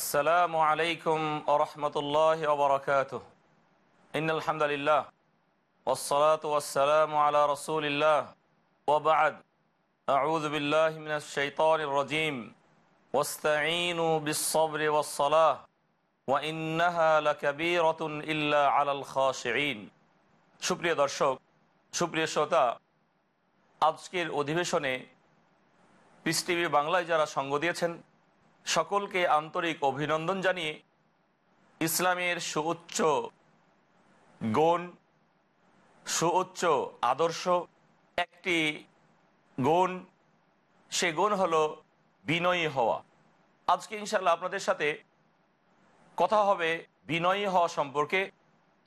السلام عليكم ورحمة الله وبركاته إن الحمد لله والصلاة والسلام على رسول الله وبعد أعوذ بالله من الشيطان الرجيم واستعينوا بالصبر والصلاة وإنها لكبيرة إلا على الخاشعين সুপ্রিয় দর্শক সুপ্রিয় শ্রোতা আজকের অধিবেশনে পিস টিভি বাংলায় যারা সঙ্গ দিয়েছেন সকলকে আন্তরিক অভিনন্দন জানিয়ে ইসলামের সুউচ্চ গুণ, সুউচ্চ আদর্শ একটি গুণ, সে গুণ হলো বিনয়ী হওয়া। আজকে ইনশাল্লাহ আপনাদের সাথে কথা হবে বিনয়ী হওয়া সম্পর্কে,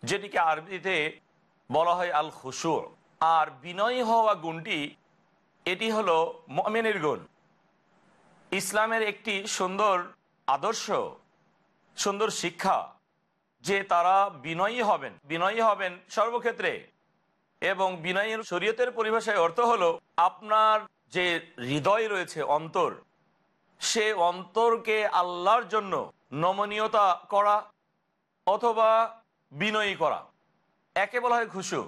যেটিকে আরবিতে বলা হয় আল খুসু আর বিনয়ী হওয়া গুণটি, এটি হলো মমেনের গুণ। ইসলামের একটি সুন্দর আদর্শ, সুন্দর শিক্ষা যে তারা বিনয়ী হবেন। বিনয়ী হবেন সর্বক্ষেত্রে এবং বিনয়ের শরীয়তের পরিভাষায় অর্থ হলো আপনার যে হৃদয় রয়েছে, অন্তর, সে অন্তরকে আল্লাহর জন্য নমনীয়তা করা অথবা বিনয়ী করা। একে বলা হয় খুশু।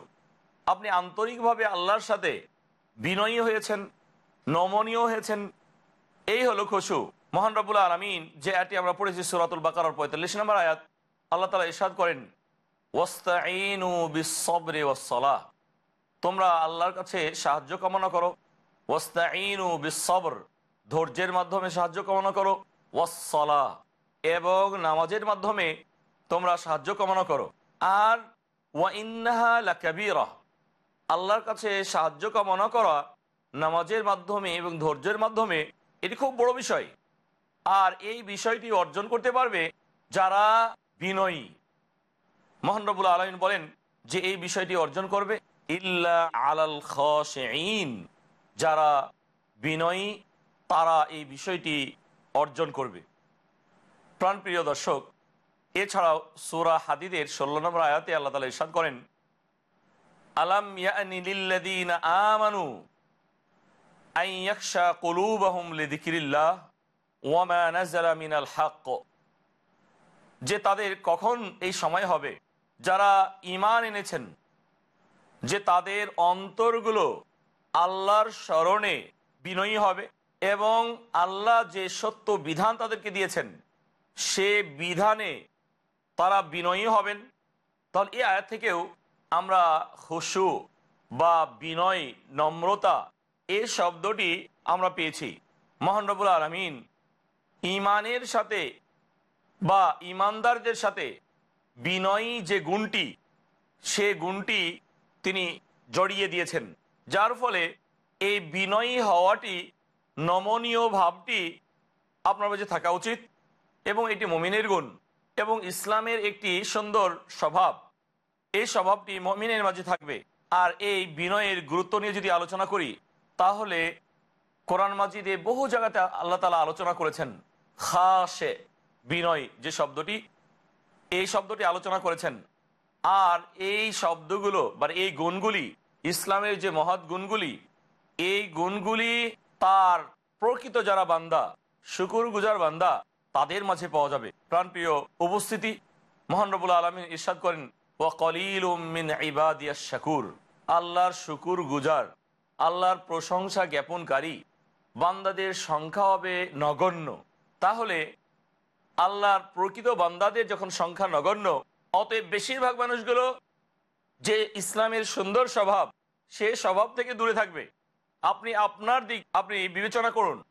আপনি আন্তরিকভাবে আল্লাহর সাথে বিনয়ী হয়েছেন, নমনীয় হয়েছেন এই হলো খুশু মোহান রবুল্লা আলমিন যে আয়টি আমরা পড়েছি সুরাতুল বাকার পঁয়তাল্লিশ নম্বর আয়াত, আল্লাহ তালা ইসাদ করেন ওয়াস্তাইনু ওয়াসলাহ তোমরা আল্লাহর কাছে সাহায্য কামনা করো ওয়াস্তাইনু বিসবর ধৈর্যের মাধ্যমে সাহায্য কামনা করো ওয়াসলা এবং নামাজের মাধ্যমে তোমরা সাহায্য কামনা করো, আর ওয়াইন্নাহা লাকাবিরা। আল্লাহর কাছে সাহায্য কামনা করা নামাজের মাধ্যমে এবং ধৈর্যের মাধ্যমে এটি খুব বড় বিষয়। আর এই বিষয়টি অর্জন করতে পারবে যারা বিনয়ী। মোহানরবুল আলমিন বলেন যে এই বিষয়টি অর্জন করবে ইল্লা আলাল খসেইন যারা বিনয়ী, তারা এই বিষয়টি অর্জন করবে। প্রাণপ্রিয় দর্শক, এছাড়াও সুরা হাদিদের ষোলো নম্বর আয়াতে আল্লাহ তালা ইসাদ করেন, আলাম ইয়ানি লিল্লাদিন আমানু আইয়াকশা কলুবাহুম লিদিকিরিল্লাহ ওয়ামা নাজালা মিনাল হাক্ক। যে তাদের কখন এই সময় হবে? যারা ইমান এনেছেন, যে তাদের অন্তরগুলো আল্লাহর স্মরণে বিনয়ী হবে এবং আল্লাহ যে সত্য বিধান তাদেরকে দিয়েছেন, সে বিধানে তারা বিনয়ী হবেন। তাহলে এই আয়াত থেকেও আমরা হুসু বা বিনয়, নম্রতা এই শব্দটি আমরা পেয়েছি। মোহানরবুল আলমিন ইমানের সাথে বা ইমানদারদের সাথে বিনয়ী যে গুণটি, সে গুণটি তিনি জড়িয়ে দিয়েছেন। যার ফলে এই বিনয়ী হওয়াটি নমনীয় ভাবটি আপনার মাঝে থাকা উচিত এবং এটি মমিনের গুণ এবং ইসলামের একটি সুন্দর স্বভাব। এই স্বভাবটি মমিনের মাঝে থাকবে। আর এই বিনয়ের গুরুত্ব নিয়ে যদি আলোচনা করি তাহলে কোরআন মাজিদে বহু জায়গাতে আল্লাহ তালা আলোচনা করেছেন খাসে বিনয় যে শব্দটি, এই শব্দটি আলোচনা করেছেন। আর এই শব্দগুলো বা এই গুণগুলি, ইসলামের যে মহৎ গুণগুলি, এই গুণগুলি তার প্রকৃত যারা বান্দা শুকুর গুজার বান্দা, তাদের মাঝে পাওয়া যাবে। প্রাণপ্রিয় উপস্থিতি মোহানরবুল আলমিন ইরশাদ করেন ও কলিল শাকুর আল্লাহর শুকুর গুজার আল্লাহর প্রশংসা জ্ঞাপনকারী, বান্দাদের সংখ্যা হবে নগণ্য। তাহলে আল্লাহর প্রকৃত বান্দাদের যখন সংখ্যা নগণ্য, অতএব বেশিরভাগ মানুষগুলো যে ইসলামের সুন্দর স্বভাব, সে স্বভাব থেকে দূরে থাকবে। আপনি আপনার দিক, আপনি বিবেচনা করুন।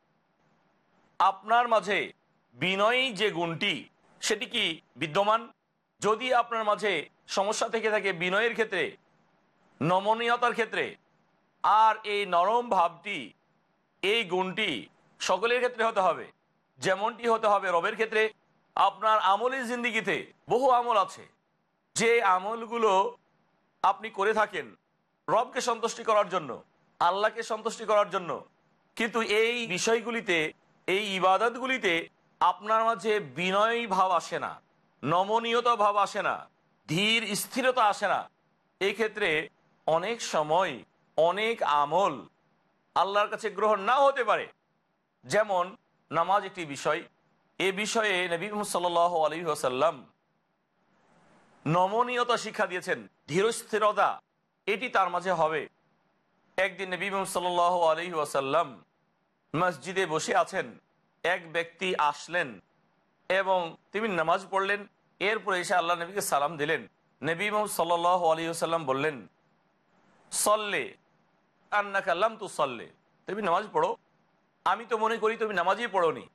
আপনার মাঝে বিনয়ী যে গুণটি, সেটি কি বিদ্যমান? যদি আপনার মাঝে সমস্যা থেকে থাকে বিনয়ের ক্ষেত্রে, নমনীয়তার ক্ষেত্রে আর এই নরম ভাবটি, এই গুণটি সকলের ক্ষেত্রে হতে হবে। যেমনটি হতে হবে রবের ক্ষেত্রে, আপনার আমলের জিন্দিগিতে বহু আমল আছে। যে আমলগুলো আপনি করে থাকেন রবকে সন্তুষ্টি করার জন্য, আল্লাহকে সন্তুষ্টি করার জন্য, কিন্তু এই বিষয়গুলিতে, এই ইবাদতগুলিতে আপনার মাঝে বিনয়ী ভাব আসে না, নমনীয়তা ভাব আসে না, ধীর স্থিরতা আসে না। এক্ষেত্রে অনেক সময় অনেক আমল আল্লাহর কাছে গ্রহণ না হতে পারে। যেমন নামাজ একটি বিষয়, এ বিষয়ে নবী সাল আলী আসাল্লাম নমনীয়তা শিক্ষা দিয়েছেন, ধীরস্থিরতা, এটি তার মাঝে হবে। একদিন নবী সাল আলী আসাল্লাম মসজিদে বসে আছেন, এক ব্যক্তি আসলেন এবং তিনি নামাজ পড়লেন, এরপরে এসে আল্লাহ নবীকে সালাম দিলেন। নবী সাল আলী আসাল্লাম বললেন, সল্লে আন্না কাল্লাম তু সল্লে তুমি নামাজ পড়ো? আমি তো মনে করি তুমি নামাজই পড়োনি।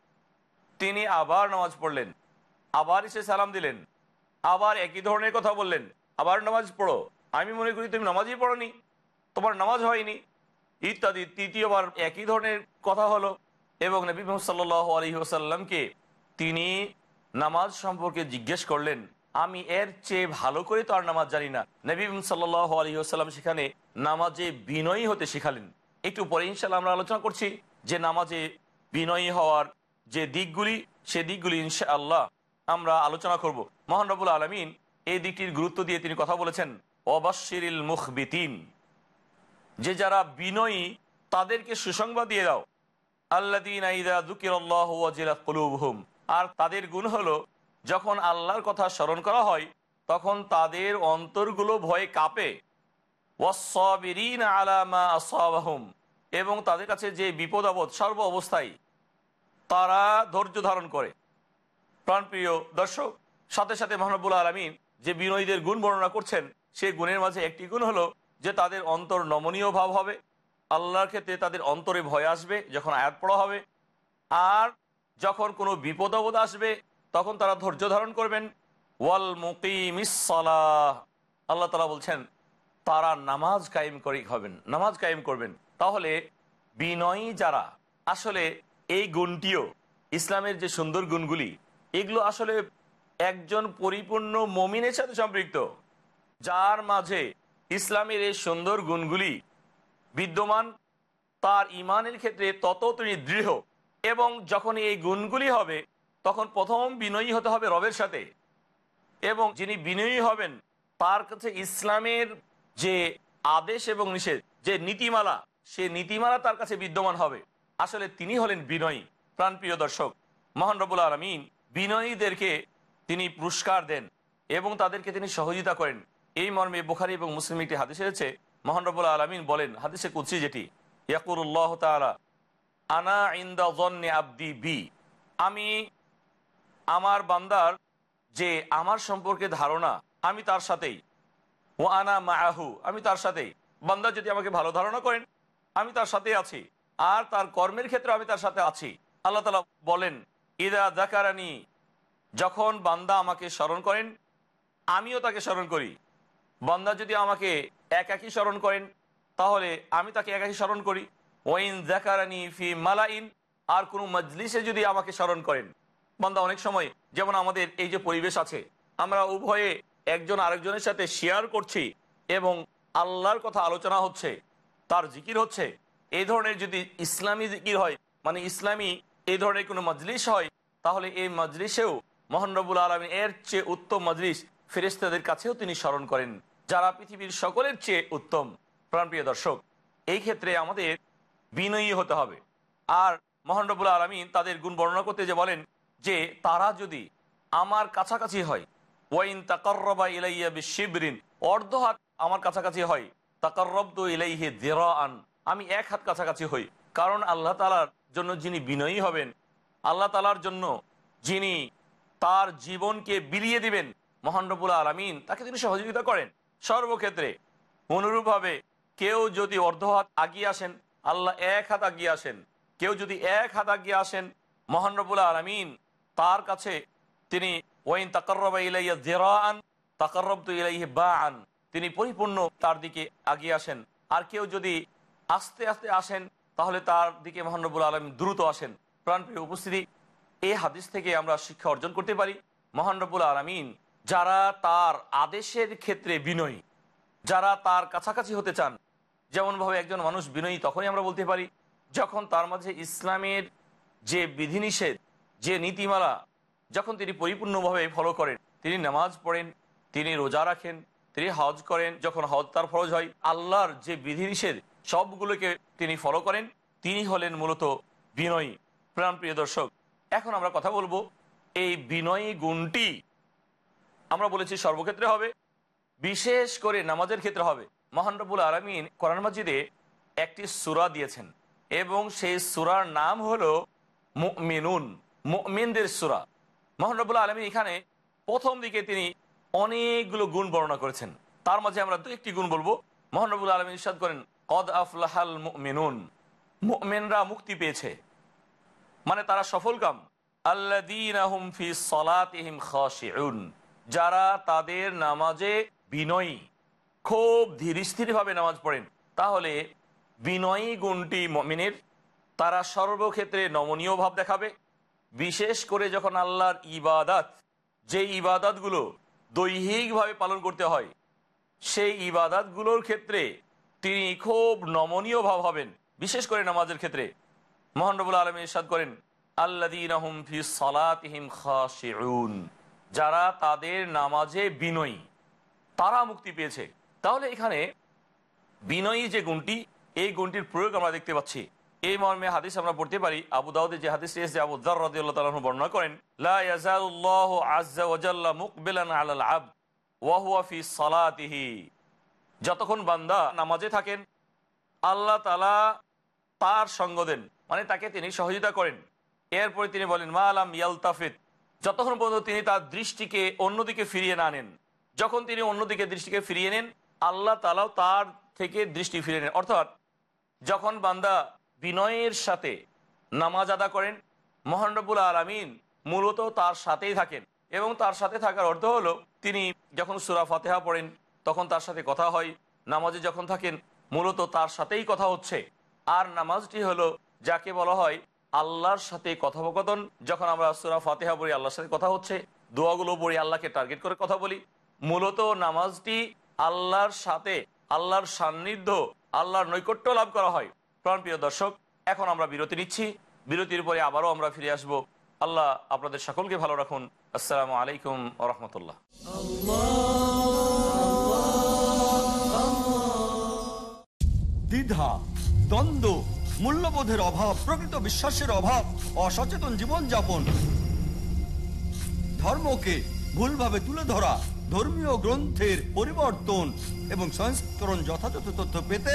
তিনি আবার নামাজ পড়লেন। আবার এসে সালাম দিলেন। আবার একই ধরনের কথা বললেন। আবার নামাজ পড়ো। আমি মনে করি তুমি নামাজই পড়োনি। তোমার নামাজ হয়নি। ইত্যাদি তৃতীয়বার একই ধরনের কথা হলো এবং নবী মোহাম্মদ সাল্লাহ আলী ওসাল্লামকে তিনি নামাজ সম্পর্কে জিজ্ঞেস করলেন, আমি এর চেয়ে ভালো করে তো আর নামাজ জানি না। নবী সাল্লাহ আলী আসাল্লাম সেখানে নামাজে বিনয়ী হতে শিখালেন। একটু পরে ইনশাল্লাহ আমরা আলোচনা করছি যে নামাজে বিনয়ী হওয়ার যে দিকগুলি, সে দিকগুলি ইনশা আল্লাহ আমরা আলোচনা করব। মোহানরবুল আলমিন এই দিকটির গুরুত্ব দিয়ে তিনি কথা বলেছেন অবাশিরিল মুখবিতিন যে যারা বিনয়ী, তাদেরকে সুসংবাদ দিয়ে দাও। আল্লাহ আর তাদের গুণ হলো, যখন আল্লাহর কথা স্মরণ করা হয়, তখন তাদের অন্তরগুলো ভয়ে কাঁপে। এবং তাদের কাছে যে বিপদ আপদ সর্ব অবস্থায় তারা ধৈর্য ধারণ করে। প্রাণপ্রিয় দর্শক, সাথে সাথে মহানবুল আলমিন যে বিনয়ীদের গুণ বর্ণনা করছেন, সেই গুণের মাঝে একটি গুণ হলো যে তাদের অন্তর নমনীয় ভাব হবে। আল্লাহর ক্ষেত্রে তাদের অন্তরে ভয় আসবে, যখন আয়াত পড়া হবে। আর যখন কোনো বিপদ আপদ আসবে, তখন তারা ধৈর্য ধারণ করবেন। ওয়াল মুকিমিসালাহ আল্লাহ তালা বলছেন তারা নামাজ কায়েম করে হবেন, নামাজ কায়েম করবেন। তাহলে বিনয়ী যারা, আসলে এই গুণটিও, ইসলামের যে সুন্দর গুণগুলি, এগুলো আসলে একজন পরিপূর্ণ মমিনের সাথে সম্পৃক্ত, যার মাঝে ইসলামের এই সুন্দর গুণগুলি বিদ্যমান, তার ইমানের ক্ষেত্রে তত তিনি দৃঢ়। এবং যখন এই গুণগুলি হবে, তখন প্রথম বিনয়ী হতে হবে রবের সাথে। এবং যিনি বিনয়ী হবেন, তার কাছে ইসলামের যে আদেশ এবং নিষেধ, যে নীতিমালা, সে নীতিমালা তার কাছে বিদ্যমান হবে। আসলে তিনি হলেন বিনয়ী। প্রাণপ্রিয় দর্শক, মহান রবুল আলমিন বিনয়ীদেরকে তিনি পুরস্কার দেন এবং তাদেরকে তিনি সহযোগিতা করেন। এই মর্মে বোখারি এবং মুসলিম একটি হাদিস এসেছে মহান রবুল আলমিন বলেন, হাদিসে কুচি যেটি ইয়াকুরুল্লাহ তালা আনা ইন্দা জন্নে আব্দি বি। আমি আমার বান্দার যে আমার সম্পর্কে ধারণা, আমি তার সাথেই। ও আনা মায়াহু আমি তার সাথেই। বান্দা যদি আমাকে ভালো ধারণা করেন, আমি তার সাথে আছি। আর তার কর্মের ক্ষেত্রে আমি তার সাথে আছি। আল্লাহ তালা বলেন, ইদা জাকারানি যখন বান্দা আমাকে স্মরণ করেন, আমিও তাকে স্মরণ করি। বান্দা যদি আমাকে একাকি স্মরণ করেন, তাহলে আমি তাকে একাকি স্মরণ করি। ওয়াইন জাকারানি ফি মালাইন আর কোনো মজলিসে যদি আমাকে স্মরণ করেন। বান্দা অনেক সময়, যেমন আমাদের এই যে পরিবেশ আছে, আমরা উভয়ে একজন আরেকজনের সাথে শেয়ার করছি এবং আল্লাহর কথা আলোচনা হচ্ছে, তার জিকির হচ্ছে। এই ধরনের যদি ইসলামী জিকির হয় মানে ইসলামী এই ধরনের কোনো মজলিস হয়, তাহলে এই মজলিসেও মোহানরবুল আলমী এর চেয়ে উত্তম মজলিস ফেরেস্তাদের কাছেও তিনি স্মরণ করেন, যারা পৃথিবীর সকলের চেয়ে উত্তম। প্রাণপ্রিয় দর্শক, এই ক্ষেত্রে আমাদের বিনয়ী হতে হবে। আর মোহানরবুল আলমিন তাদের গুণ বর্ণনা করতে যে বলেন যে, তারা যদি আমার কাছাকাছি হয় ওয়াইন অর্ধ হাত আমার কাছাকাছি হয়। তাকর্রব্দ ইলাইহে আন আমি এক হাত কাছাকাছি হই। কারণ আল্লাহ তালার জন্য যিনি বিনয়ী হবেন, আল্লাহ তালার জন্য যিনি তার জীবনকে বিলিয়ে দিবেন মহানরবুল আলমিন, তাকে তিনি সহযোগিতা করেন। সর্বক্ষেত্রে অনুরূপভাবে কেউ যদি অর্ধ হাত আগিয়ে আসেন, আল্লাহ এক হাত আগিয়ে আসেন। কেউ যদি এক হাত আগিয়ে আসেন মহানরবুল আলমিন তার কাছে তিনি ওয়াইন তাকর্রবা ইলাইয়া জেরান তাকর্রব তো ইলাইহি বা আন তিনি পরিপূর্ণ তার দিকে আগিয়ে আসেন। আর কেউ যদি আস্তে আস্তে আসেন, তাহলে তার দিকে মহানবুল আলম দ্রুত আসেন। প্রাণপ্রিয় উপস্থিতি, এই হাদিস থেকে আমরা শিক্ষা অর্জন করতে পারি। মহানবুল আলমিন যারা তার আদেশের ক্ষেত্রে বিনয়ী, যারা তার কাছাকাছি হতে চান, যেমনভাবে একজন মানুষ বিনয়ী তখনই আমরা বলতে পারি, যখন তার মাঝে ইসলামের যে বিধিনিষেধ, যে নীতিমালা যখন তিনি পরিপূর্ণভাবে ফলো করেন, তিনি নামাজ পড়েন, তিনি রোজা রাখেন, তিনি হজ করেন, যখন হজ তার ফরজ হয়, আল্লাহর যে বিধিনিষেধ, সবগুলোকে তিনি ফলো করেন, তিনি হলেন মূলত বিনয়ী। প্রাণপ্রিয় দর্শক, এখন আমরা কথা বলব এই বিনয়ী গুণটি। আমরা বলেছি সর্বক্ষেত্রে হবে, বিশেষ করে নামাজের ক্ষেত্রে হবে। মহানরবুল আলমিন কোরআন মাজিদে একটি সুরা দিয়েছেন, এবং সেই সুরার নাম হলো মুমিনুন, মুমিনদের সুরা। মহানরবুল আলমী এখানে প্রথম দিকে তিনি অনেকগুলো গুণ বর্ণনা করেছেন। তার মাঝে আমরা দু একটি গুণ বলব। মহানরবুল আলমী ইসাদ করেন, কদ আফলাহাল মুমিনুন মেনরা মুক্তি পেয়েছে। মানে তারা সফল কাম। আল্লাদিন ফি সলাতিহিম খাশিউন। যারা তাদের নামাজে বিনয়ী, খুব ধীরস্থিরভাবে নামাজ পড়েন, তাহলে বিনয়ী গুণটি মমিনের, তারা সর্বক্ষেত্রে নমনীয় ভাব দেখাবে। বিশেষ করে যখন আল্লাহর ইবাদাত যে ইবাদাতগুলো দৈহিকভাবে পালন করতে হয়, সেই ইবাদাতগুলোর ক্ষেত্রে তিনি খুব নমনীয় ভাব হবেন, বিশেষ করে নামাজের ক্ষেত্রে। মোহানবুল আলম ইরশাদ করেন যারা তাদের নামাজে বিনয়ী, তারা মুক্তি পেয়েছে। তাহলে এখানে বিনয়ী যে গুণটি, এই গুণটির প্রয়োগ আমরা দেখতে পাচ্ছি। এই মর্মে হাদিস আমরা পড়তে পারি, আবু দাউদে যে হাদিস এসে আবু দার রাদিয়াল্লাহু তাআলা বর্ণনা করেন, লা ইয়াজালুল্লাহু আযজা ওয়া জাল্লা মুকবিলান আলাল আবদ ওয়া ফি সালাতিহি। যতক্ষণ বান্দা নামাজে থাকেন, আল্লাহ তালা তার সঙ্গ দেন মানে তাকে তিনি সহযোগিতা করেন। এরপরে তিনি বলেন, মা আলাম ইয়ালতাফিত। যতক্ষণ পর্যন্ত তিনি তার দৃষ্টিকে অন্যদিকে ফিরিয়ে না নেন, যখন তিনি অন্যদিকে দৃষ্টিকে ফিরিয়ে নেন, আল্লাহ তালাও তার থেকে দৃষ্টি ফিরিয়ে নেন। অর্থাৎ, যখন বান্দা বিনয়ের সাথে নামাজ আদা করেন। মোহানরবুল আলমিন মূলত তার সাথেই থাকেন এবং তার সাথে থাকার অর্থ হলো তিনি যখন সুরা ফাতেহা পড়েন, তখন তার সাথে কথা হয়। নামাজে যখন থাকেন, মূলত তার সাথেই কথা হচ্ছে। আর নামাজটি হলো যাকে বলা হয় আল্লাহর সাথে কথোপকথন। যখন আমরা সুরা ফাতেহা পড়ি, আল্লাহর সাথে কথা হচ্ছে, দোয়াগুলো পড়ি, আল্লাহকে টার্গেট করে কথা বলি। মূলত নামাজটি আল্লাহর সাথে, আল্লাহর সান্নিধ্য, আল্লাহর নৈকট্য লাভ করা হয়। প্রাণপ্রিয় দর্শক, এখন আমরা বিরতি নিচ্ছি। বিরতির পরে আবারও আমরা ফিরে আসব। আল্লাহ আপনাদের সকলকে ভালো রাখুন। আসসালামু আলাইকুম রহমতুল্লাহ। দ্বিধা, দ্বন্দ্ব, মূল্যবোধের অভাব, প্রকৃত বিশ্বাসের অভাব, অসচেতন জীবনযাপন। ধর্মকে ভুলভাবে তুলে ধরা, ধর্মীয় গ্রন্থের পরিবর্তন এবং সংস্করণ যথাযথ তথ্য পেতে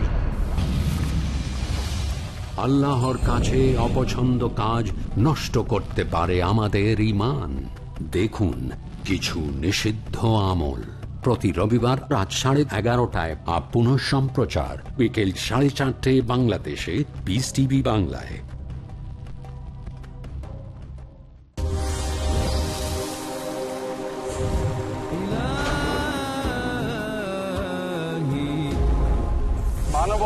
আল্লাহর কাছে অপছন্দ কাজ নষ্ট করতে পারে আমাদের ইমান দেখুন, কিছু নিষিদ্ধ আমল। প্রতি রবিবার রাত সাড়ে এগারোটায় আপ পুনঃ সম্প্রচার বিকেল সাড়ে চারটে বাংলাদেশে বিস টিভি বাংলায়।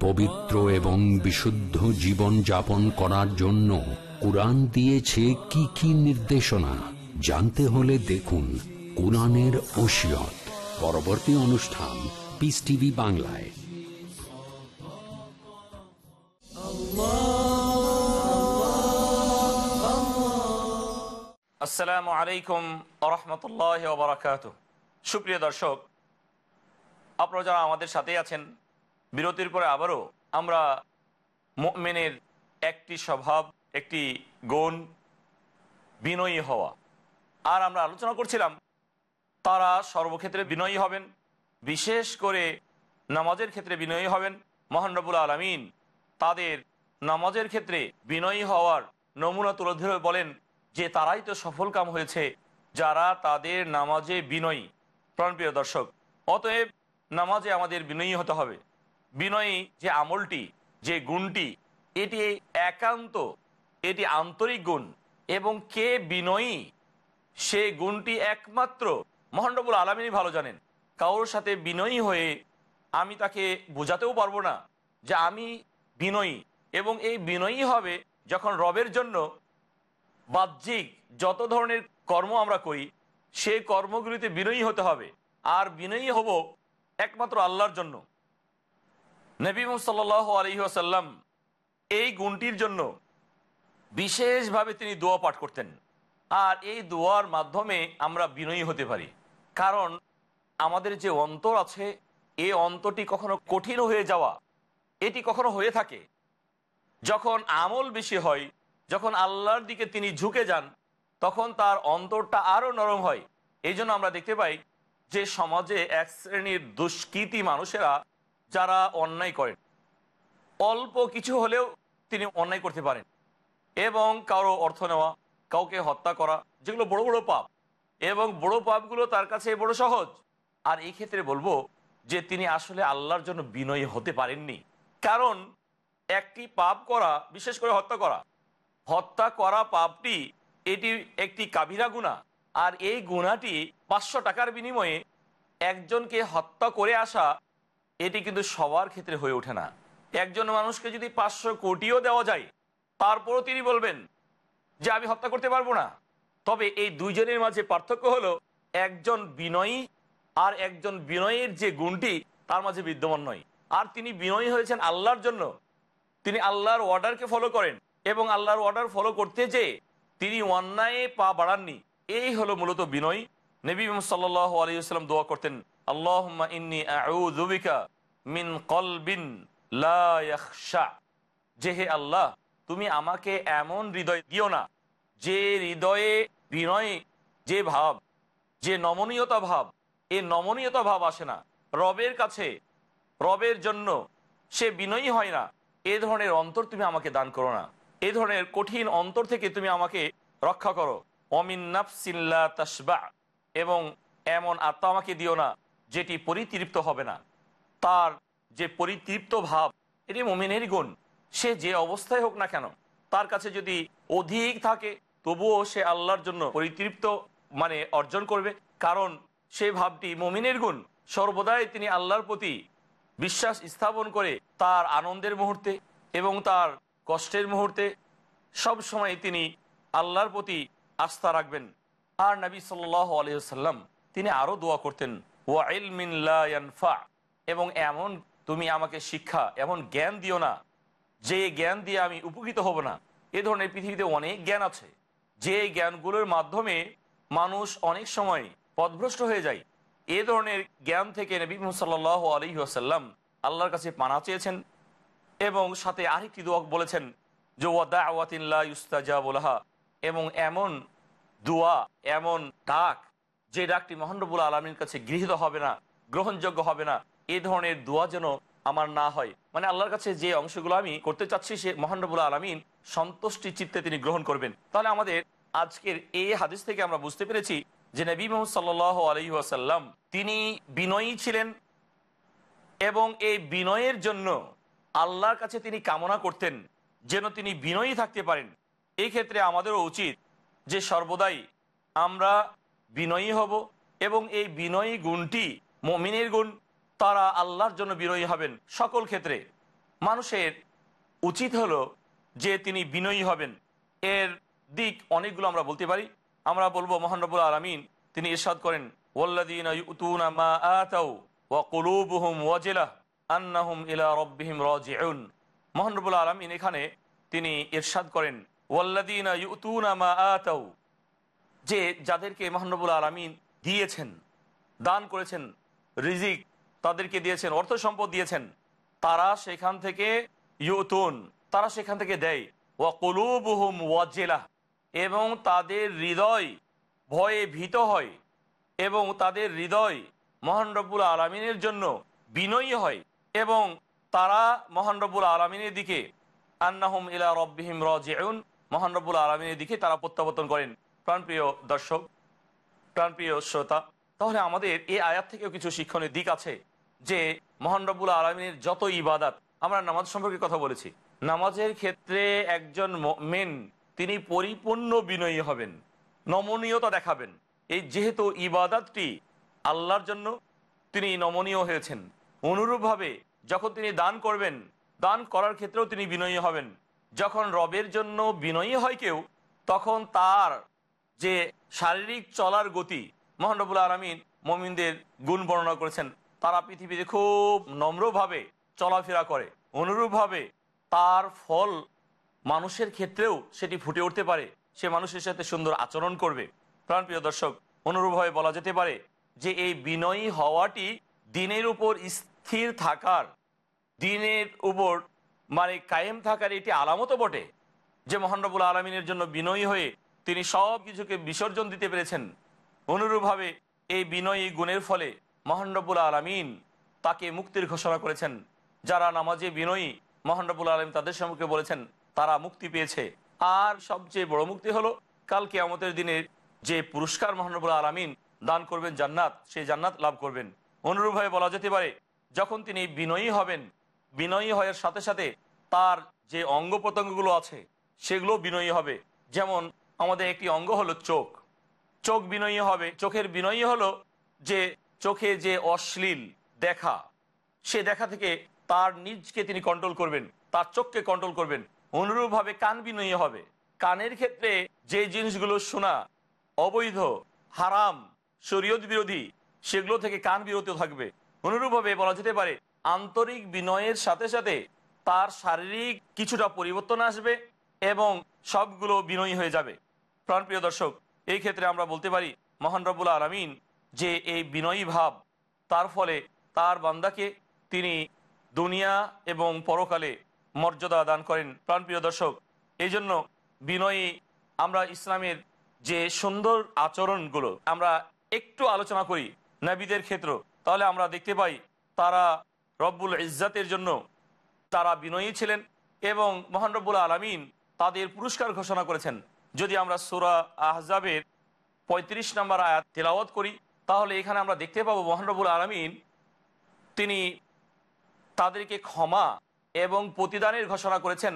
পবিত্র এবং বিশুদ্ধ জীবন যাপন করার জন্য কোরআন দিয়েছে কি কি নির্দেশনা? জানতে হলে দেখুন কোরআনের ওসিয়ত। পরবর্তী অনুষ্ঠান পিস টিভি বাংলায়। আসসালামু আলাইকুম আরহামতুল্লাহ ওবরাকাত সুপ্রিয় দর্শক আপনারা যারা আমাদের সাথে আছেন, বিরতির পরে আবারও আমরা মেনের একটি স্বভাব, একটি গুণ বিনয়ী হওয়া। আর আমরা আলোচনা করছিলাম, তারা সর্বক্ষেত্রে বিনয়ী হবেন, বিশেষ করে নামাজের ক্ষেত্রে বিনয়ী হবেন। মহানরবুল আলমিন তাদের নামাজের ক্ষেত্রে বিনয়ী হওয়ার নমুনা তুলে ধরে বলেন যে তারাই তো সফল কাম হয়েছে, যারা তাদের নামাজে বিনয়ী। প্রাণপ্রিয় দর্শক, অতএব নামাজে আমাদের বিনয়ী হতে হবে। বিনয়ী যে আমলটি, যে গুণটি, এটি একান্ত, এটি আন্তরিক গুণ। এবং কে বিনয়ী, সে গুণটি একমাত্র মহানবুল আলমিনই ভালো জানেন। কারোর সাথে বিনয়ী হয়ে আমি তাকে বোঝাতেও পারব না যে আমি বিনয়ী। এবং এই বিনয়ী হবে যখন রবের জন্য বাহ্যিক যত ধরনের কর্ম আমরা করি সেই কর্মগুলিতে বিনয়ী হতে হবে। আর বিনয়ী হব একমাত্র আল্লাহর জন্য। নবী সাল আলহি আসাল্লাম এই গুণটির জন্য বিশেষভাবে তিনি দোয়া পাঠ করতেন। আর এই দোয়ার মাধ্যমে আমরা বিনয়ী হতে পারি। কারণ আমাদের যে অন্তর আছে এই অন্তরটি কখনো কঠিন হয়ে যাওয়া, এটি কখনো হয়ে থাকে। যখন আমল বেশি হয়, যখন আল্লাহর দিকে তিনি ঝুঁকে যান, তখন তার অন্তরটা আরও নরম হয়। এই আমরা দেখতে পাই যে সমাজে এক শ্রেণির দুষ্কৃতী মানুষেরা যারা অন্যায় করেন, অল্প কিছু হলেও তিনি অন্যায় করতে পারেন এবং কারও অর্থ নেওয়া, কাউকে হত্যা করা, যেগুলো বড় বড় পাপ এবং বড় পাপগুলো তার কাছে বড় সহজ। আর এই ক্ষেত্রে বলব যে তিনি আসলে আল্লাহর জন্য বিনয়ী হতে পারেননি। কারণ একটি পাপ করা, বিশেষ করে হত্যা করা হত্যা করা পাপটি, এটি একটি কাবিরা গুণা আর এই গুণাটি পাঁচশো টাকার বিনিময়ে একজনকে হত্যা করে আসা, এটি কিন্তু সবার ক্ষেত্রে হয়ে ওঠে না। একজন মানুষকে যদি পাঁচশো কোটিও দেওয়া যায়, তারপরও তিনি বলবেন যে, আমি হত্যা করতে পারব না। তবে এই দুইজনের মাঝে পার্থক্য হলো, একজন বিনয়ী আর একজন বিনয়ের যে গুণটি, তার মাঝে বিদ্যমান নয়। আর তিনি বিনয়ী হয়েছেন আল্লাহর জন্য। তিনি আল্লাহর অর্ডারকে ফলো করেন এবং আল্লাহর অর্ডার ফলো করতে যে তিনি অন্যায়ে পা বাড়াননি। এই হলো মূলত বিনয়। নবী সাল্লাহ আলাইসাল্লাম দোয়া করতেন আল্লাহ ইন্নি মিন কলবিন লা যে হে আল্লাহ, তুমি আমাকে এমন হৃদয় দিও না, যে হৃদয়ে বিনয়, যে ভাব, যে নমনীয়তা ভাব, এ নমনীয়তা ভাব আসে না। রবের কাছে, রবের জন্য সে বিনয়ী হয় না। এ ধরনের অন্তর তুমি আমাকে দান করো না। এ ধরনের কঠিন অন্তর থেকে তুমি আমাকে রক্ষা করো। অমিন নাফসিল্লা তাসবা এবং এমন আত্মা আমাকে দিও না, যেটি পরিতৃপ্ত হবে না। তার যে পরিতৃপ্ত ভাব, এটি মমিনের গুণ। সে যে অবস্থায় হোক না কেন, তার কাছে যদি অধিক থাকে, তবুও সে আল্লাহর জন্য পরিতৃপ্ত মানে অর্জন করবে। কারণ সে ভাবটি মমিনের গুণ। সর্বদাই তিনি আল্লাহর প্রতি বিশ্বাস স্থাপন করে তার আনন্দের মুহূর্তে এবং তার কষ্টের মুহূর্তে। সব সময় তিনি আল্লাহর প্রতি আস্থা রাখবেন। আর নবী আলহিহাল্লাম তিনি আরও দোয়া করতেন এবং এমন তুমি আমাকে শিক্ষা, এমন জ্ঞান দিও না, যে জ্ঞান দিয়ে আমি উপকৃত হব না। এ ধরনের পৃথিবীতে অনেক জ্ঞান আছে। যে জ্ঞানগুলোর মাধ্যমে মানুষ অনেক সময় পথভ্রষ্ট হয়ে যায়। এ ধরনের জ্ঞান থেকে নবী সাল্লাহ আলী আসাল্লাম আল্লাহর কাছে পানা চেয়েছেন এবং সাথে আরেকটি দোয়া বলেছেন, যে ওয়াদা আওয়াতিল্লা ইউস্তাজাবুলাহা এবং এমন দোয়া, এমন ডাক যে ডাকটি মহানবুল আলমীর কাছে গৃহীত হবে না, গ্রহণযোগ্য হবে না, এ ধরনের দোয়া যেন আমার না হয়। মানে আল্লাহর কাছে যে অংশগুলো আমি করতে চাচ্ছি, সে মহানবুল আলমিন সন্তুষ্টি চিত্তে তিনি গ্রহণ করবেন। তাহলে আমাদের আজকের এই হাদিস থেকে আমরা বুঝতে পেরেছি যে নবী মোহাম্মদ সাল্লাহ আলহি আসাল্লাম তিনি বিনয়ী ছিলেন এবং এই বিনয়ের জন্য আল্লাহর কাছে তিনি কামনা করতেন যেন তিনি বিনয়ী থাকতে পারেন। এই ক্ষেত্রে আমাদেরও উচিত যে সর্বদাই আমরা বিনয়ী হব এবং এই বিনয়ী গুণটি মমিনের গুণ, তারা আল্লাহর জন্য বিনয়ী হবেন সকল ক্ষেত্রে। মানুষের উচিত হলো যে তিনি বিনয়ী হবেন। এর দিক অনেকগুলো আমরা বলতে পারি। আমরা বলব মোহানবুল আলমিন তিনি ইরশাদ করেন মহানবুল আলমিন এখানে তিনি ইরশাদ করেন ওয়াল্লাদিন যে যাদেরকে মহানবুল আলমিন দিয়েছেন, দান করেছেন, রিজিক তাদেরকে দিয়েছেন, অর্থ সম্পদ দিয়েছেন, তারা সেখান থেকে ইউতুন, তারা সেখান থেকে দেয়। ওয়া কলুবুহুম ওয়াজেলা এবং তাদের হৃদয় ভয়ে ভীত হয় এবং তাদের হৃদয় মহান রব্বুল আলমিনের জন্য বিনয়ী হয় এবং তারা মহান রব্বুল আলমিনের দিকে আন্নাহুম ইলা রব্বিহিম রাজিউন। মহান রব্বুল আলমিনের দিকে তারা প্রত্যাবর্তন করেন। প্রাণপ্রিয় দর্শক, প্রাণপ্রিয় শ্রোতা, তাহলে আমাদের এই আয়াত থেকেও কিছু শিক্ষণের দিক আছে যে মহান রব্বুল আলমিনের যত ইবাদাত, আমরা নামাজ সম্পর্কে কথা বলেছি। নামাজের ক্ষেত্রে একজন মেন তিনি পরিপূর্ণ বিনয়ী হবেন, নমনীয়তা দেখাবেন। এই যেহেতু ইবাদাতটি আল্লাহর জন্য, তিনি নমনীয় হয়েছেন। অনুরূপভাবে যখন তিনি দান করবেন, দান করার ক্ষেত্রেও তিনি বিনয়ী হবেন। যখন রবের জন্য বিনয়ী হয় কেউ, তখন তার যে শারীরিক চলার গতি মোহানবুল আলমিন মমিনদের গুণ বর্ণনা করেছেন, তারা পৃথিবীতে খুব নম্রভাবে চলাফেরা করে। অনুরূপভাবে তার ফল মানুষের ক্ষেত্রেও সেটি ফুটে উঠতে পারে। সে মানুষের সাথে সুন্দর আচরণ করবে। প্রাণপ্রিয় দর্শক, অনুরূপভাবে বলা যেতে পারে যে এই বিনয়ী হওয়াটি দিনের উপর স্থির থাকার, দিনের উপর মানে কায়েম থাকার এটি আলামতও বটে। যে মহানরবুল আলমিনের জন্য বিনয়ী হয়ে তিনি সব কিছুকে বিসর্জন দিতে পেরেছেন, অনুরূপভাবে এই বিনয়ী গুণের ফলে মহানরবুল আলমিন তাকে মুক্তির ঘোষণা করেছেন। যারা নামাজে বিনয়ী মহানরবুল আলম তাদের সম্পর্কে বলেছেন, তারা মুক্তি পেয়েছে। আর সবচেয়ে বড় মুক্তি হলো কালকে আমাদের দিনের যে পুরস্কার মহানরবুল আলমিন দান করবেন জান্নাত, সেই জান্নাত লাভ করবেন। অনুরূপভাবে বলা যেতে পারে, যখন তিনি বিনয়ী হবেন বিনয়ী হওয়ার সাথে সাথে তার যে অঙ্গ প্রত্যঙ্গগুলো আছে, সেগুলো বিনয়ী হবে। যেমন আমাদের একটি অঙ্গ হলো চোখ। চোখ বিনয়ী হবে। চোখের বিনয়ী হলো যে চোখে যে অশ্লীল দেখা, সে দেখা থেকে তার নিজকে তিনি কন্ট্রোল করবেন, তার চোখকে কন্ট্রোল করবেন। অনুরূপভাবে কান বিনয়ী হবে। কানের ক্ষেত্রে যে জিনিসগুলো শোনা অবৈধ, হারাম, শরীয়ত বিরোধী, সেগুলো থেকে কান বিরত থাকবে। অনুরূপভাবে বলা যেতে পারে আন্তরিক বিনয়ের সাথে সাথে তার শারীরিক কিছুটা পরিবর্তন আসবে এবং সবগুলো বিনয়ী হয়ে যাবে। প্রাণপ্রিয় দর্শক, এই ক্ষেত্রে আমরা বলতে পারি, মহান রব্বুল আলমিন যে এই বিনয়ী ভাব, তার ফলে তার বান্দাকে তিনি দুনিয়া এবং পরকালে মর্যাদা দান করেন। প্রাণপ্রিয় দর্শক এই জন্য বিনয়ী আমরা ইসলামের যে সুন্দর আচরণগুলো আমরা একটু আলোচনা করি নাবিদের ক্ষেত্র, তাহলে আমরা দেখতে পাই তারা রব্বুল ইজ্জাতের জন্য তারা বিনয়ী ছিলেন এবং মহান রব্বুল আলমিন তাদের পুরস্কার ঘোষণা করেছেন। যদি আমরা সুরা আহজাবের ৩৫ নম্বর আয়াত তেলাওয়াত করি, তাহলে এখানে আমরা দেখতে পাবো মহানরবুল আলমিন তিনি তাদেরকে ক্ষমা এবং প্রতিদানের ঘোষণা করেছেন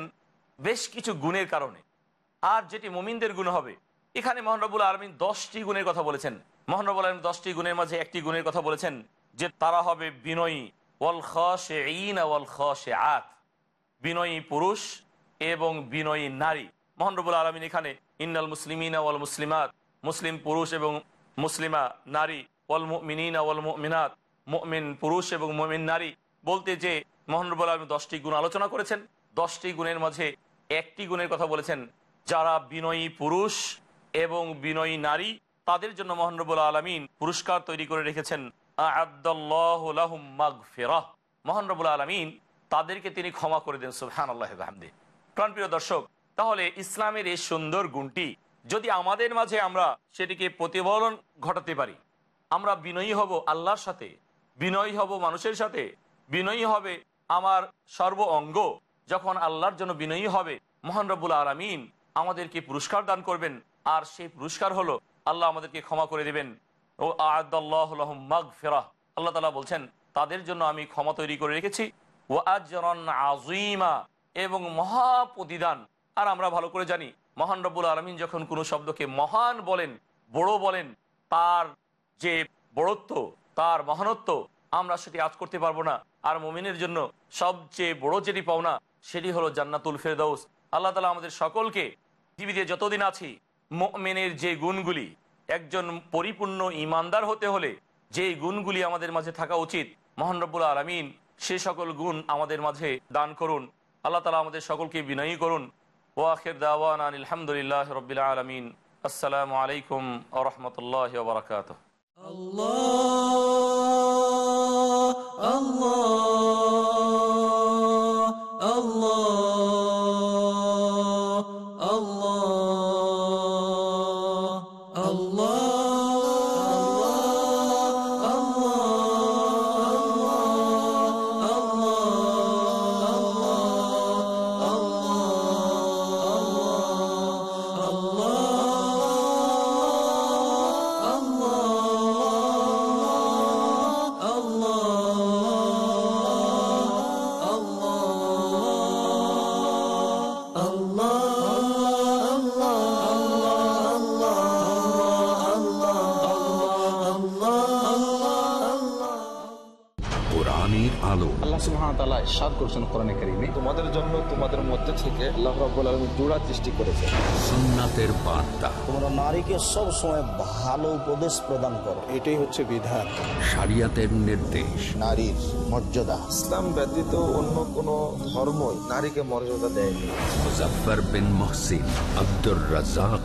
বেশ কিছু গুণের কারণে। আর যেটি মুমিনদের গুণ হবে, এখানে মহানরবুল আলমিন দশটি গুণের কথা বলেছেন। মহানরবুল আলমিন দশটি গুণের মাঝে একটি গুণের কথা বলেছেন যে তারা হবে বিনয়ী। ওয়াল খে ইন ওয়াল খে আত বিনয়ী পুরুষ এবং বিনয়ী নারী। মহানরবুল আলমিন এখানে, ইন্নাল মুসলিমিনা ওয়াল মুসলিমাত, মুসলিম পুরুষ এবং মুসলিমা নারী, ওয়াল মিনা ওয়াল মিনাত মিন পুরুষ এবং মমিন নারী বলতে যে মহানরবুল আলম দশটি গুণ আলোচনা করেছেন। দশটি গুণের মাঝে একটি গুণের কথা বলেছেন, যারা বিনয়ী পুরুষ এবং বিনয়ী নারী, তাদের জন্য মহানরবুল আলমিন পুরস্কার তৈরি করে রেখেছেন। আলমিন তাদেরকে তিনি ক্ষমা করে দেন সুহান হামদি প্রাণপ্রিয় দর্শক, তাহলে ইসলামের এই সুন্দর গুণটি যদি আমাদের মাঝে আমরা সেটিকে প্রতিফলন ঘটাতে পারি, আমরা বিনয়ী হব আল্লাহর সাথে, বিনয়ী হব মানুষের সাথে, বিনয়ী হবে আমার সর্ব অঙ্গ, যখন আল্লাহর জন্য বিনয়ী হবে, মহান রব্বুল আলমিন আমাদেরকে পুরস্কার দান করবেন। আর সেই পুরস্কার হলো আল্লাহ আমাদেরকে ক্ষমা করে দিবেন। ও আদাল্লাহ ফেরাহ আল্লাহ তালা বলছেন, তাদের জন্য আমি ক্ষমা তৈরি করে রেখেছি। ও আজরন আজিমা এবং মহা প্রতিদান। আর আমরা ভালো করে জানি, মহান রব্বুল আলমিন যখন কোনো শব্দকে মহান বলেন, বড় বলেন, তার যে বড়ত্ব, তার মহানত্ব, আমরা সেটি আজ করতে পারব না। আর মোমিনের জন্য সবচেয়ে বড় যেটি পাওনা, সেটি হলো জান্নাতুল ফেরদৌস আল্লাহ তালা আমাদের সকলকে পৃথিবীতে যতদিন আছি মেনের যে গুণগুলি একজন পরিপূর্ণ ইমানদার হতে হলে যে গুণগুলি আমাদের মাঝে থাকা উচিত, মোহান আলমিন সে সকল গুণ আমাদের মাঝে দান করুন। আল্লাহ তালা আমাদের সকলকে বিনয়ী করুন। ও আখের দাওয়ান আলহামদুলিল্লাহ রবিল আলমিন। আসসালামু আলাইকুম আ রহমতুল্লাহ বারকাত কোরআনের করেছেন কোরআনে কারীমে তোমাদের জন্য তোমাদের মধ্যে থেকে আল্লাহ রাব্বুল আলামিন জোড়া সৃষ্টি করেছে। সুন্নাতের বার্তা। তোমরা নারীকে সব সময় ভালো উপদেশ প্রদান করো। এটাই হচ্ছে বিধান। শরিয়াতের নির্দেশ। নারীর মর্যাদা। ইসলাম ব্যতীত অন্য কোন ধর্মই নারীকে মর্যাদা দেয়নি। Muzaffar bin Mohsin Abdur Razzak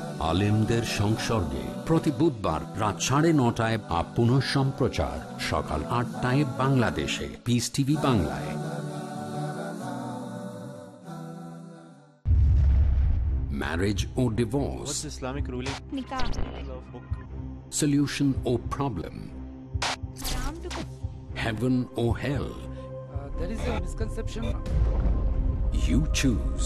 আলেমদের সংসর্গে প্রতি বুধবার রাত সাড়ে নটায় বা পুনঃ সম্প্রচার সকাল আটটায় বাংলাদেশে পিস টিভি বাংলায় marriage or divorce, Islamic ruling? Nikah. solution or problem, Naam to heaven or hell. there is a misconception. You choose.